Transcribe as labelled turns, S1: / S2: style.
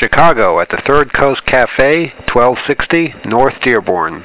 S1: Chicago at the Third Coast Cafe, 1260 North Dearborn.